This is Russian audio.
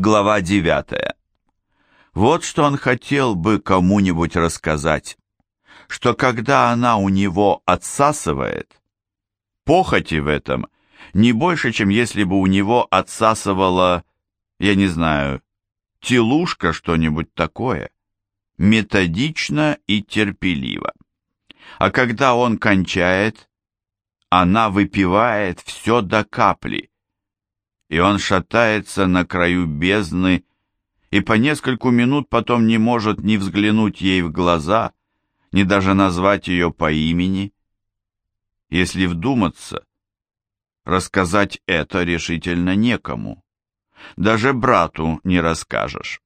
Глава 9. Вот что он хотел бы кому-нибудь рассказать, что когда она у него отсасывает, похоти в этом не больше, чем если бы у него отсасывала, я не знаю, телушка что-нибудь такое, методично и терпеливо. А когда он кончает, она выпивает все до капли, и он шатается на краю бездны и по нескольку минут потом не может ни взглянуть ей в глаза, ни даже назвать ее по имени. Если вдуматься, рассказать это решительно некому. Даже брату не расскажешь.